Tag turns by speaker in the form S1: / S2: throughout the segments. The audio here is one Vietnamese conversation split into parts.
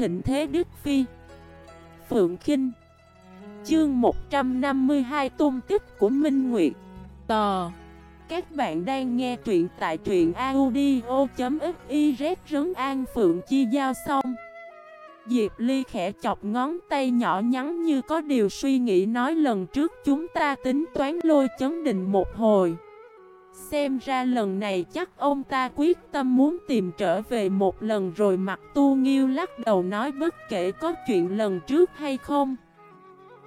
S1: thịnh thế Đức Phi. Phượng Kinh. Chương 152 tôn tích của Minh Nguyệt. Tò. Các bạn đang nghe truyện tại truyện audio.xyz Rấn An Phượng Chi Giao xong Diệp Ly khẽ chọc ngón tay nhỏ nhắn như có điều suy nghĩ nói lần trước chúng ta tính toán lôi chấn định một hồi. Xem ra lần này chắc ông ta quyết tâm muốn tìm trở về một lần rồi mặt tu nghiêu lắc đầu nói bất kể có chuyện lần trước hay không.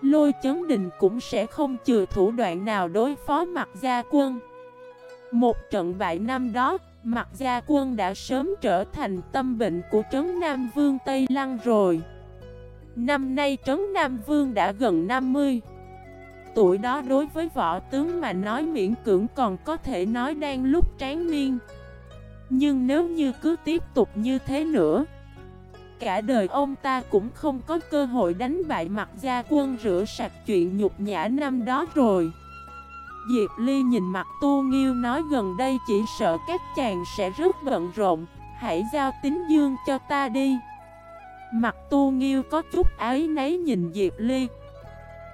S1: Lôi chấn đình cũng sẽ không chừa thủ đoạn nào đối phó mặt gia quân. Một trận bại năm đó, mặt gia quân đã sớm trở thành tâm bệnh của Trấn Nam Vương Tây Lăng rồi. Năm nay Trấn Nam Vương đã gần 50 Tuổi đó đối với võ tướng mà nói miễn cưỡng còn có thể nói đang lúc tráng niên. Nhưng nếu như cứ tiếp tục như thế nữa, Cả đời ông ta cũng không có cơ hội đánh bại mặt gia quân rửa sạch chuyện nhục nhã năm đó rồi. Diệp Ly nhìn mặt tu nghiêu nói gần đây chỉ sợ các chàng sẽ rất bận rộn, Hãy giao tính dương cho ta đi. Mặt tu nghiêu có chút ái nấy nhìn Diệp Ly.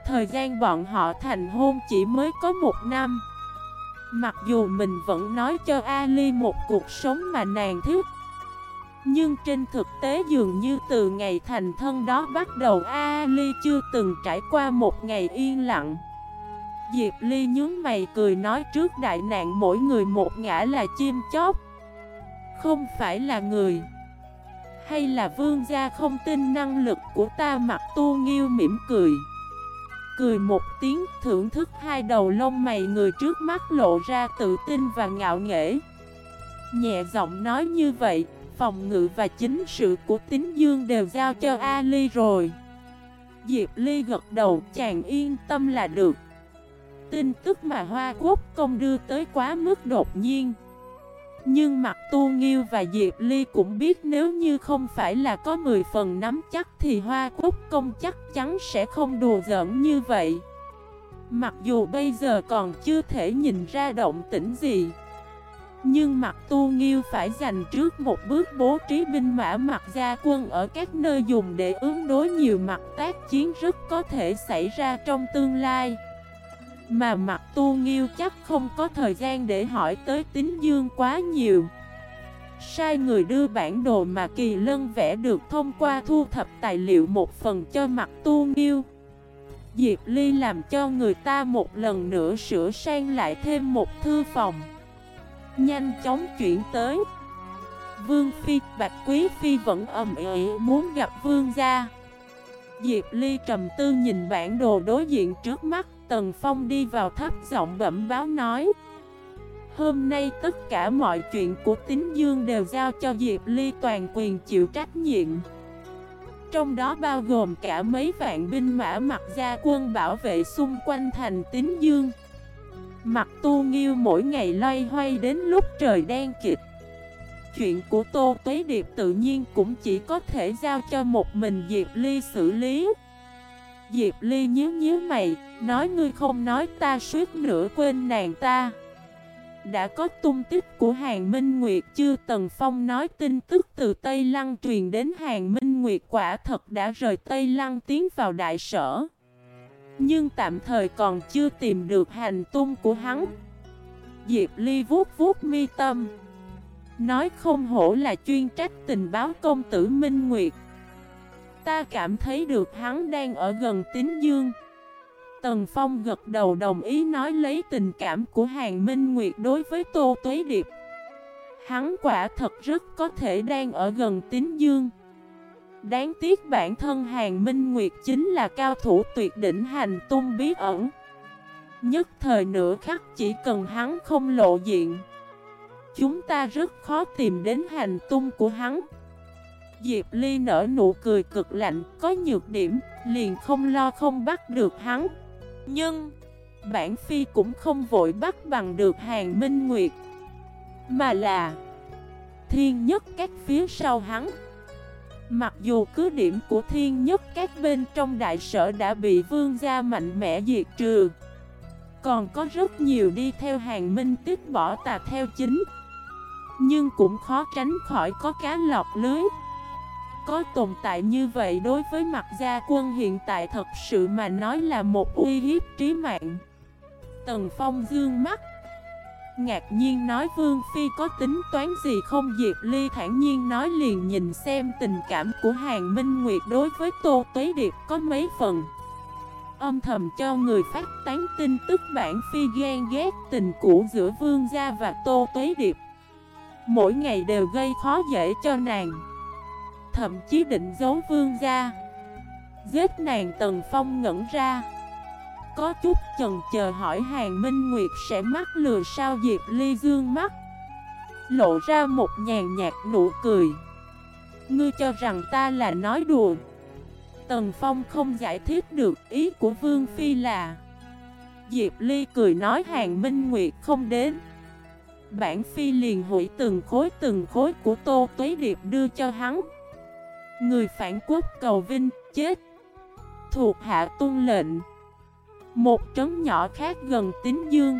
S1: Thời gian bọn họ thành hôn chỉ mới có một năm. Mặc dù mình vẫn nói cho Ali một cuộc sống mà nàng thích, Nhưng trên thực tế dường như từ ngày thành thân đó bắt đầu Ali chưa từng trải qua một ngày yên lặng. Diệp Ly nhướng mày cười nói trước đại nạn mỗi người một ngã là chim chóc. Không phải là người, Hay là vương gia không tin năng lực của ta, mặc tu nghiêu mỉm cười. Cười một tiếng, thưởng thức hai đầu lông mày người trước mắt lộ ra tự tin và ngạo nghễ. Nhẹ giọng nói như vậy, Phòng ngự và chính sự của tín dương đều giao cho Ali rồi. Diệp Ly gật đầu, chàng yên tâm là được. Tin tức mà Hoa Quốc công đưa tới quá mức đột nhiên nhưng mặt tu nghiêu và Diệp Ly cũng biết nếu như không phải là có 10 phần nắm chắc thì Hoa Quốc công chắc chắn sẽ không đùa giỡn như vậy. Mặc dù bây giờ còn chưa thể nhìn ra động tĩnh gì. Nhưng mặt tu nghiêu phải dành trước một bước bố trí binh mã mặt gia quân ở các nơi dùng để ứng đối nhiều mặt tác chiến rất có thể xảy ra trong tương lai. Mà mặt tu nghiêu chắc không có thời gian để hỏi tới tính dương quá nhiều. Sai người đưa bản đồ mà kỳ lân vẽ được thông qua thu thập tài liệu một phần cho mặt tu nghiêu. Diệp Ly làm cho người ta một lần nữa sửa sang lại thêm một thư phòng. Nhanh chóng chuyển tới. Vương Phi, Bạch Quý Phi vẫn ầm ĩ muốn gặp Vương gia. Diệp Ly trầm tư nhìn bản đồ đối diện trước mắt. Tần Phong đi vào thấp giọng bẩm báo nói, Hôm nay tất cả mọi chuyện của tín dương đều giao cho Diệp Ly toàn quyền chịu trách nhiệm. Trong đó bao gồm cả mấy vạn binh mã mặc gia quân bảo vệ xung quanh thành tín dương. Mặt tu nghiêu mỗi ngày loay hoay đến lúc trời đen kịch. Chuyện của Tô Tuế Điệp tự nhiên cũng chỉ có thể giao cho một mình Diệp Ly xử lý. Diệp Ly nhíu nhíu mày, nói ngươi không nói ta suýt nữa quên nàng ta. Đã có tung tích của Hàng Minh Nguyệt chưa Tần Phong nói tin tức từ Tây Lăng truyền đến Hàng Minh Nguyệt quả thật đã rời Tây Lăng tiến vào đại sở. Nhưng tạm thời còn chưa tìm được hành tung của hắn. Diệp Ly vuốt vuốt mi tâm. Nói không hổ là chuyên trách tình báo công tử Minh Nguyệt. Ta cảm thấy được hắn đang ở gần tín dương. Tần Phong gật đầu đồng ý nói lấy tình cảm của Hàng Minh Nguyệt đối với Tô Tuế Điệp. Hắn quả thật rất có thể đang ở gần tín dương. Đáng tiếc bản thân Hàng Minh Nguyệt chính là cao thủ tuyệt đỉnh hành tung bí ẩn. Nhất thời nửa khắc chỉ cần hắn không lộ diện, Chúng ta rất khó tìm đến hành tung của hắn. Diệp Ly nở nụ cười cực lạnh, có nhược điểm, liền không lo không bắt được hắn. Nhưng, bản phi cũng không vội bắt bằng được hàng minh nguyệt, mà là thiên nhất các phía sau hắn. Mặc dù cứ điểm của thiên nhất các bên trong đại sở đã bị vương gia mạnh mẽ diệt trừ Còn có rất nhiều đi theo hàng minh tích bỏ tà theo chính Nhưng cũng khó tránh khỏi có cá lọt lưới có tồn tại như vậy đối với mặt gia quân hiện tại thật sự mà nói là một uy hiếp trí mạng. Tần Phong dương mắt. Ngạc nhiên nói Vương Phi có tính toán gì không? Diệp Ly thản nhiên nói liền nhìn xem tình cảm của Hàng Minh Nguyệt đối với Tô Tuế Điệp có mấy phần. Âm thầm cho người phát tán tin tức bản Phi ghen ghét tình cũ giữa Vương Gia và Tô Tuế Điệp. Mỗi ngày đều gây khó dễ cho nàng. Thậm chí định giấu Vương Gia. Giết nàng Tần Phong ngẩn ra. Có chút chần chờ hỏi Hàng Minh Nguyệt sẽ mắc lừa sao Diệp Ly dương mắt. Lộ ra một nhàn nhạt nụ cười. Ngươi cho rằng ta là nói đùa. Tần Phong không giải thích được ý của Vương Phi là. Diệp Ly cười nói Hàng Minh Nguyệt không đến. Bản Phi liền hủy từng khối từng khối của Tô Tuế Điệp đưa cho hắn. Người phản quốc cầu vinh, chết. Thuộc hạ tuân lệnh. Một trấn nhỏ khác gần Tín Dương.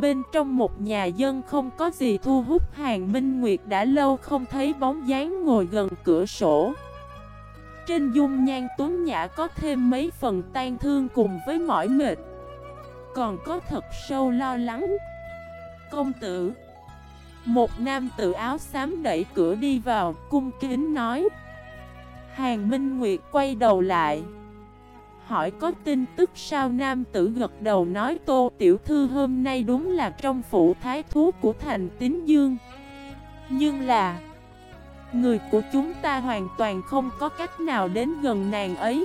S1: Bên trong một nhà dân không có gì thu hút Hàng Minh Nguyệt đã lâu không thấy bóng dáng ngồi gần cửa sổ. Trên dung nhan tuấn nhã có thêm mấy phần tan thương cùng với mỏi mệt. Còn có thật sâu lo lắng. Công tử, Một nam tự áo xám đẩy cửa đi vào, cung kính nói. Hàng Minh Nguyệt quay đầu lại. Hỏi có tin tức sao nam tử gật đầu nói, tô tiểu thư, hôm nay đúng là trong phủ thái thú của thành tín dương. Nhưng là, Người của chúng ta hoàn toàn không có cách nào đến gần nàng ấy.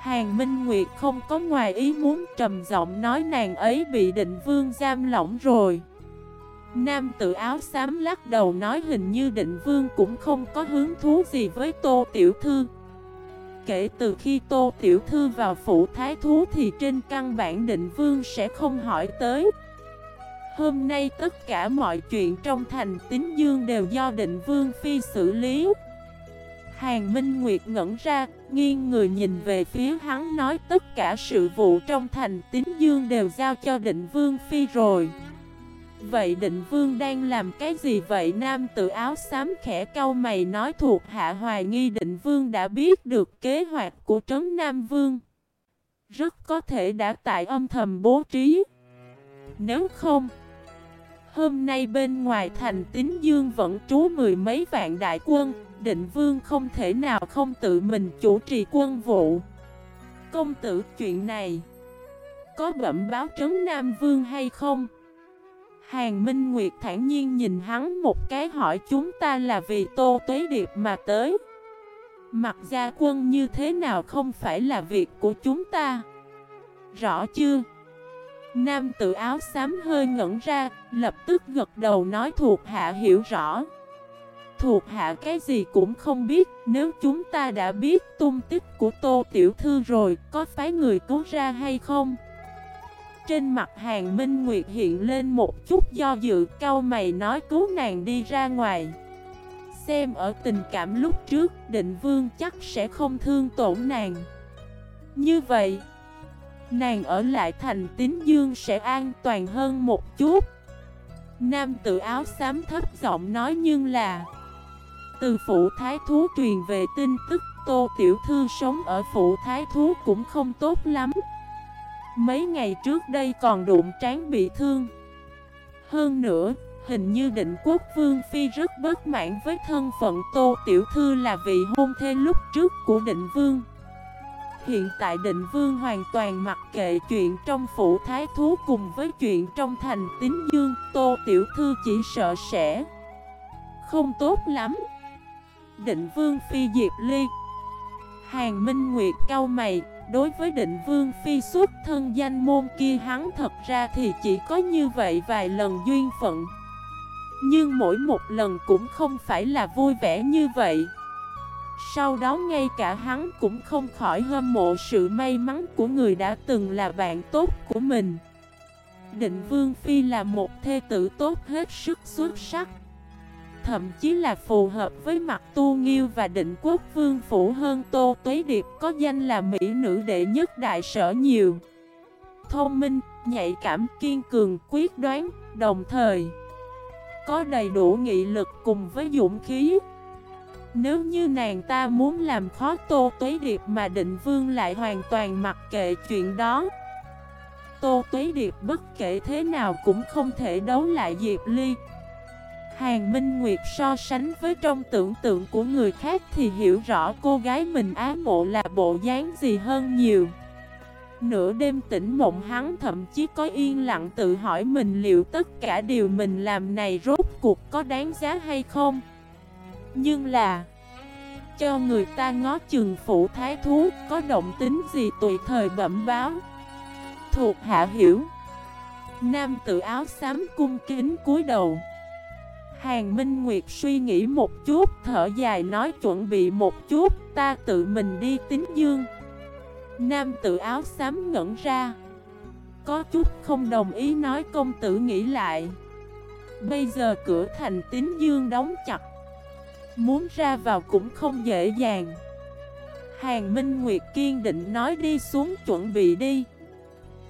S1: Hàng Minh Nguyệt không có ngoài ý muốn trầm giọng nói, nàng ấy bị định vương giam lỏng rồi. Nam tự áo xám lắc đầu nói hình như định vương cũng không có hứng thú gì với tô tiểu thư. Kể từ khi Tô Tiểu Thư vào phủ thái thú thì trên căn bản định vương sẽ không hỏi tới. Hôm nay tất cả mọi chuyện trong thành tín dương đều do định vương phi xử lý. Hàng Minh Nguyệt ngẩn ra, nghiêng người nhìn về phía hắn nói tất cả sự vụ trong thành tín dương đều giao cho định vương phi rồi. Vậy định vương đang làm cái gì vậy? Nam tự áo xám khẽ cau mày nói thuộc hạ hoài nghi định vương đã biết được kế hoạch của trấn Nam Vương. Rất có thể đã tại âm thầm bố trí. Nếu không, hôm nay bên ngoài thành tín dương vẫn trú mười mấy vạn đại quân, định vương không thể nào không tự mình chủ trì quân vụ. Công tử chuyện này, có bẩm báo trấn Nam Vương hay không? Hàng Minh Nguyệt thản nhiên nhìn hắn một cái hỏi chúng ta là vì Tô Tuế Điệp mà tới. Mặt gia quân như thế nào không phải là việc của chúng ta. Rõ chưa? Nam tự áo xám hơi ngẩn ra, lập tức gật đầu nói thuộc hạ hiểu rõ. Thuộc hạ cái gì cũng không biết, nếu chúng ta đã biết tung tích của Tô Tiểu Thư rồi, có phái người cứu ra hay không? Trên mặt hàng Minh Nguyệt hiện lên một chút do dự cao mày nói, cứu nàng đi ra ngoài. Xem ở tình cảm lúc trước, định vương chắc sẽ không thương tổn nàng. Như vậy, Nàng ở lại thành tín dương sẽ an toàn hơn một chút. Nam tự áo xám thấp giọng nói, nhưng là Từ phủ thái thú truyền về tin tức, Tô Tiểu Thư sống ở phủ thái thú cũng không tốt lắm. Mấy ngày trước đây còn đụng trán bị thương. Hơn nữa, hình như định quốc vương phi rất bất mãn với thân phận Tô Tiểu Thư là vị hôn thê lúc trước của định vương. Hiện tại định vương hoàn toàn mặc kệ chuyện trong phủ thái thú cùng với chuyện trong thành tín dương Tô Tiểu Thư chỉ sợ sẽ không tốt lắm. Định vương phi Diệp Ly. Hàng Minh Nguyệt cao mày. Đối với định vương phi xuất thân danh môn kia hắn thật ra thì chỉ có như vậy vài lần duyên phận. Nhưng mỗi một lần cũng không phải là vui vẻ như vậy. Sau đó ngay cả hắn cũng không khỏi hâm mộ sự may mắn của người đã từng là bạn tốt của mình. Định Vương Phi là một thê tử tốt hết sức xuất sắc. Thậm chí là phù hợp với mặt tu nghiêu và định quốc vương phủ hơn Tô Tuế Điệp có danh là mỹ nữ đệ nhất đại sở nhiều. Thông minh, nhạy cảm, kiên cường, quyết đoán, đồng thời Có đầy đủ nghị lực cùng với dũng khí. Nếu như nàng ta muốn làm khó Tô Tuế Điệp mà định vương lại hoàn toàn mặc kệ chuyện đó Tô Tuế Điệp bất kể thế nào cũng không thể đấu lại Diệp Ly. Hàng Minh Nguyệt so sánh với trong tưởng tượng của người khác thì hiểu rõ cô gái mình ái mộ là bộ dáng gì hơn nhiều. Nửa đêm tỉnh mộng hắn thậm chí có yên lặng tự hỏi mình liệu tất cả điều mình làm này rốt cuộc có đáng giá hay không. Nhưng là, Cho người ta ngó chừng phụ thái thú, có động tính gì tùy thời bẩm báo. Thuộc hạ hiểu. Nam tự áo xám cung kính cúi đầu. Hàng Minh Nguyệt suy nghĩ một chút, Thở dài nói chuẩn bị một chút, Ta tự mình đi tính dương. Nam tự áo xám ngẩn ra. Có chút không đồng ý nói công tử nghĩ lại. Bây giờ cửa thành tín dương đóng chặt. Muốn ra vào cũng không dễ dàng. Hàng Minh Nguyệt kiên định nói đi xuống chuẩn bị đi.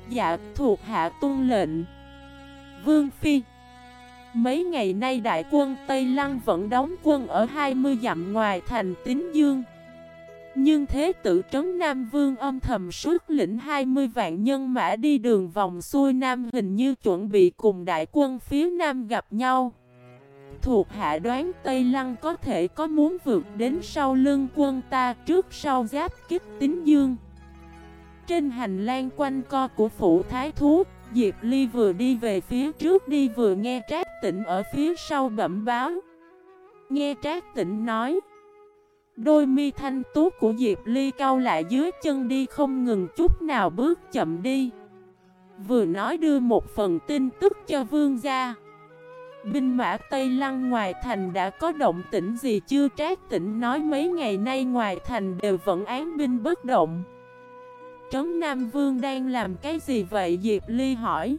S1: Dạ thuộc hạ tuân lệnh. Vương Phi Mấy ngày nay đại quân Tây Lăng vẫn đóng quân ở 20 dặm ngoài thành Tín Dương. Nhưng thế tử trấn Nam Vương âm thầm suốt lĩnh 20 vạn nhân mã đi đường vòng xuôi Nam hình như chuẩn bị cùng đại quân phía Nam gặp nhau. Thuộc hạ đoán Tây Lăng có thể có muốn vượt đến sau lưng quân ta trước sau giáp kích Tín Dương. Trên hành lang quanh co của phủ Thái Thú, Diệp Ly vừa đi về phía trước đi vừa nghe Trác Tịnh ở phía sau bẩm báo. Nghe Trác Tịnh nói. Đôi mi thanh tú của Diệp Ly cao lại dưới chân đi không ngừng chút nào bước chậm đi. Vừa nói đưa một phần tin tức cho vương gia. Binh mã Tây Lăng ngoài thành đã có động tĩnh gì chưa Trác Tịnh nói mấy ngày nay ngoài thành đều vẫn án binh bất động. Trấn Nam Vương đang làm cái gì vậy Diệp Ly hỏi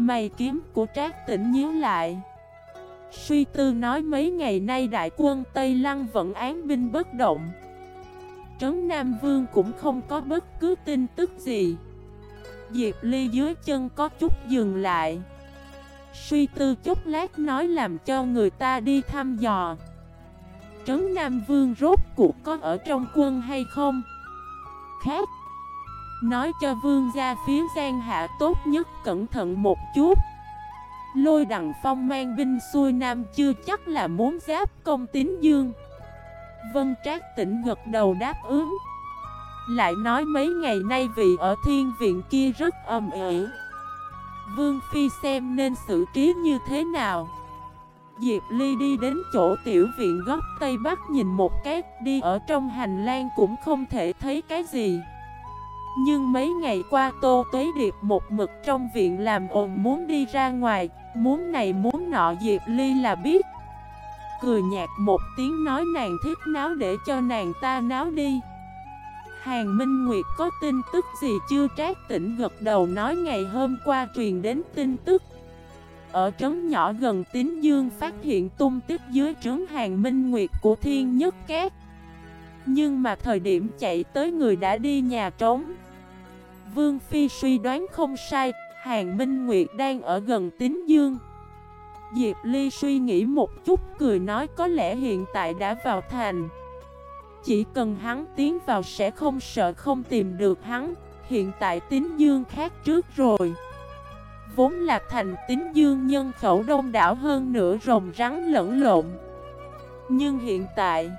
S1: Mày kiếm của Trác tỉnh nhíu lại. Suy tư nói mấy ngày nay đại quân Tây Lăng vẫn án binh bất động. Trấn Nam Vương cũng không có bất cứ tin tức gì. Diệp Ly dưới chân có chút dừng lại. Suy tư chút lát nói làm cho người ta đi thăm dò. Trấn Nam Vương rốt cuộc có ở trong quân hay không? Khác Nói cho vương gia phía Giang Hạ tốt nhất cẩn thận một chút. Lôi đằng phong mang binh xuôi nam chưa chắc là muốn giáp công tín dương. Vân Trác tỉnh gật đầu đáp ứng. Lại nói mấy ngày nay vị ở thiên viện kia rất âm ỉ. Vương Phi xem nên xử trí như thế nào? Diệp Ly đi đến chỗ tiểu viện góc Tây Bắc nhìn một cái, Đi ở trong hành lang cũng không thể thấy cái gì nhưng mấy ngày qua Tô Tuế Điệp một mực trong viện làm ồn muốn đi ra ngoài, Muốn này muốn nọ Diệp Ly là biết. Cười nhạt một tiếng nói nàng thích náo để cho nàng ta náo đi. Hàng Minh Nguyệt có tin tức gì chưa? Trác tỉnh gật đầu nói ngày hôm qua truyền đến tin tức. Ở trấn nhỏ gần Tín Dương phát hiện tung tích dưới trấn Hàng Minh Nguyệt của Thiên Nhất Cát nhưng mà thời điểm chạy tới người đã đi nhà trống Vương Phi suy đoán không sai, Hàng Minh Nguyệt đang ở gần Tín Dương. Diệp Ly suy nghĩ một chút cười nói có lẽ hiện tại đã vào thành. Chỉ cần hắn tiến vào sẽ không sợ không tìm được hắn, hiện tại Tín Dương khác trước rồi. Vốn là thành Tín Dương nhân khẩu đông đảo hơn nữa rồng rắn lẫn lộn. Nhưng hiện tại...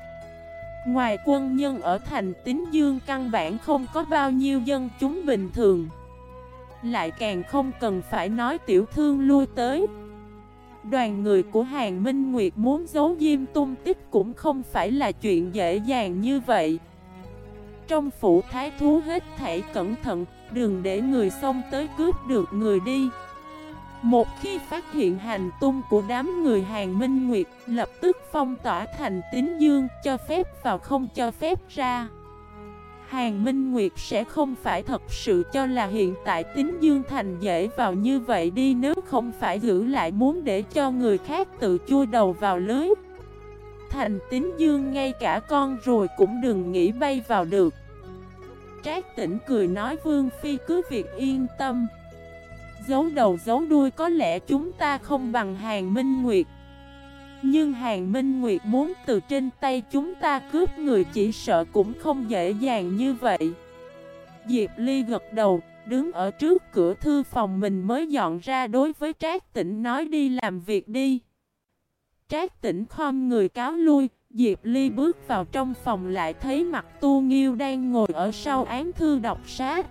S1: Ngoài quân nhân ở thành tín dương căn bản không có bao nhiêu dân chúng bình thường. Lại càng không cần phải nói tiểu thương lui tới. Đoàn người của Hàng Minh Nguyệt muốn giấu diêm tung tích cũng không phải là chuyện dễ dàng như vậy. Trong phủ thái thú hết thảy cẩn thận, Đừng để người xông tới cướp được người đi một khi phát hiện hành tung của đám người hàng Minh Nguyệt, lập tức phong tỏa thành tín dương, cho phép vào không cho phép ra. Hàng Minh Nguyệt sẽ không phải thật sự cho là hiện tại tín dương thành dễ vào như vậy đi nếu không phải giữ lại muốn để cho người khác tự chui đầu vào lưới. Thành tín dương ngay cả con rồi cũng đừng nghĩ bay vào được. Trác tỉnh cười nói Vương Phi cứ việc yên tâm. Giấu đầu giấu đuôi có lẽ chúng ta không bằng hàng minh nguyệt. Nhưng Hàng Minh Nguyệt muốn từ trên tay chúng ta cướp người chỉ sợ cũng không dễ dàng như vậy. Diệp Ly gật đầu, đứng ở trước cửa thư phòng mình mới dọn ra đối với Trác Tĩnh nói đi làm việc đi. Trác Tĩnh khom người cáo lui, Diệp Ly bước vào trong phòng lại thấy mặt Tu Nghiêu đang ngồi ở sau án thư đọc sách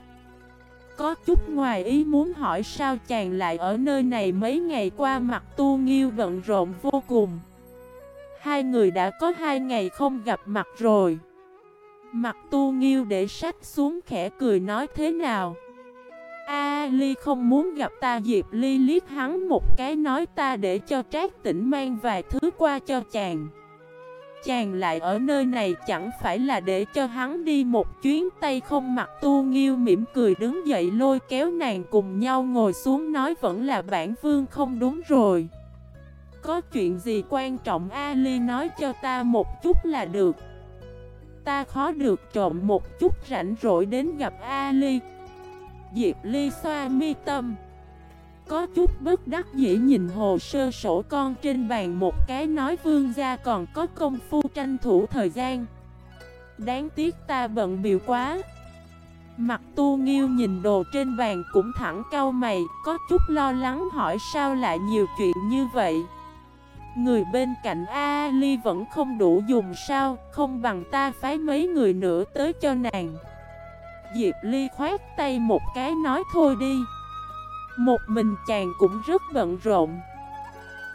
S1: có chút ngoài ý muốn hỏi sao chàng lại ở nơi này mấy ngày qua mặt tu nghiêu bận rộn vô cùng. Hai người đã có hai ngày không gặp mặt rồi. Mặt tu nghiêu để sách xuống khẽ cười nói thế nào? A Ly không muốn gặp ta Diệp Ly liếc hắn một cái nói ta để cho trác tỉnh mang vài thứ qua cho chàng. Chàng lại ở nơi này chẳng phải là để cho hắn đi một chuyến tay không mặc tu nghiêu mỉm cười đứng dậy lôi kéo nàng cùng nhau ngồi xuống nói vẫn là bản vương không đúng rồi. Có chuyện gì quan trọng Ali nói cho ta một chút là được. Ta khó được trộm một chút rảnh rỗi đến gặp Ali. Diệp Ly xoa mi tâm có chút bất đắc dĩ nhìn hồ sơ sổ con trên bàn một cái nói, vương gia còn có công phu tranh thủ thời gian. Đáng tiếc ta bận biểu quá. Mặt tu nghiêu nhìn đồ trên bàn cũng thẳng cau mày, Có chút lo lắng hỏi, sao lại nhiều chuyện như vậy? Người bên cạnh A Ly vẫn không đủ dùng sao, Không bằng ta phái mấy người nữa tới cho nàng. Diệp Ly khoát tay một cái nói, thôi đi một mình chàng cũng rất bận rộn.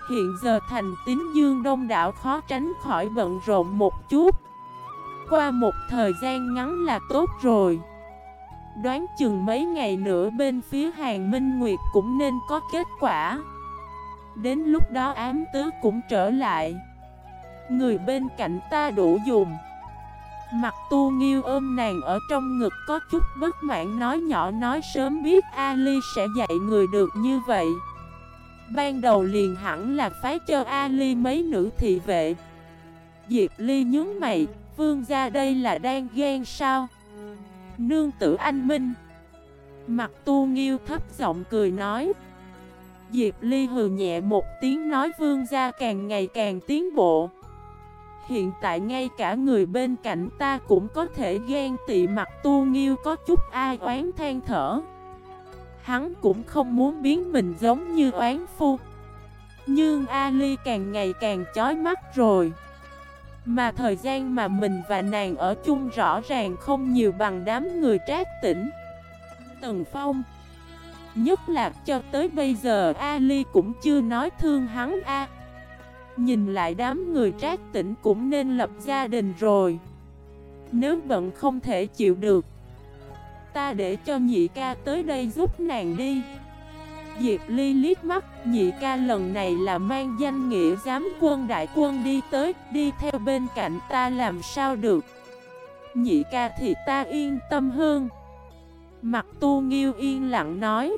S1: Hiện giờ thành tín dương đông đảo khó tránh khỏi bận rộn một chút. Qua một thời gian ngắn là tốt rồi. Đoán chừng mấy ngày nữa bên phía hàng Minh Nguyệt cũng nên có kết quả. Đến lúc đó ám tứ cũng trở lại. Người bên cạnh ta đủ dùng. Mặt tu nghiêu ôm nàng ở trong ngực có chút bất mãn nói nhỏ nói sớm biết Ali sẽ dạy người được như vậy. Ban đầu liền hẳn là phái cho Ali mấy nữ thị vệ. Diệp Ly nhớ mày, vương gia đây là đang ghen sao? Nương tử anh Minh. Mặt tu nghiêu thấp giọng cười nói. Diệp Ly hừ nhẹ một tiếng nói vương gia càng ngày càng tiến bộ. Hiện tại ngay cả người bên cạnh ta cũng có thể ghen tị mặt tu nghiêu có chút ai oán than thở. Hắn cũng không muốn biến mình giống như oán phu. Nhưng Ali càng ngày càng chói mắt rồi. Mà thời gian mà mình và nàng ở chung rõ ràng không nhiều bằng đám người trác tỉnh. Tần Phong, Nhất là cho tới bây giờ Ali cũng chưa nói thương hắn a. Nhìn lại đám người trác tỉnh cũng nên lập gia đình rồi. Nếu bận không thể chịu được, Ta để cho nhị ca tới đây giúp nàng đi. Diệp Ly liếc mắt, Nhị ca lần này là mang danh nghĩa giám quân đại quân đi tới, Đi theo bên cạnh ta làm sao được? Nhị ca thì ta yên tâm hơn. Mặt tu nghiêu yên lặng nói